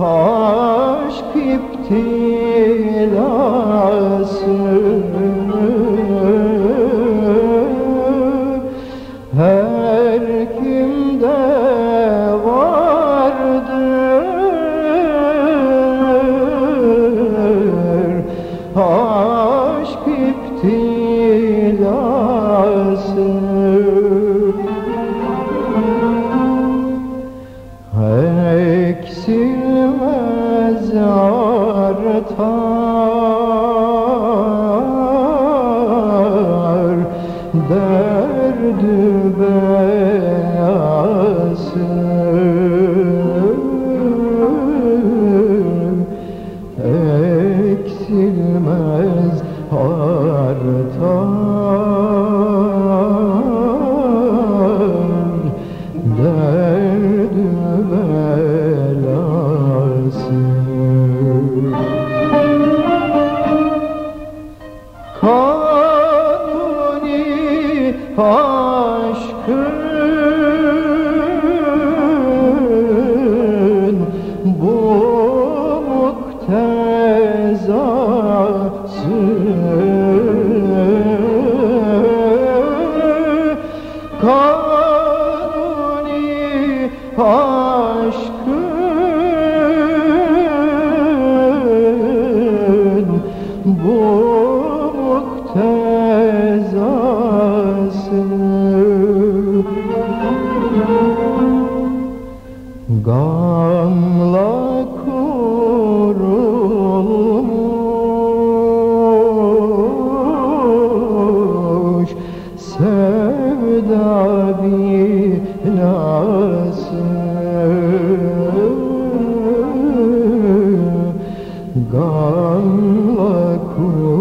aşk iptilası artar derdü beyası eksilmez artar derdü belası Kanuni aşkın bu muktezası. Kanuni aşkın bu Gamla kurulmuş sevda binası. Gamla kurulmuş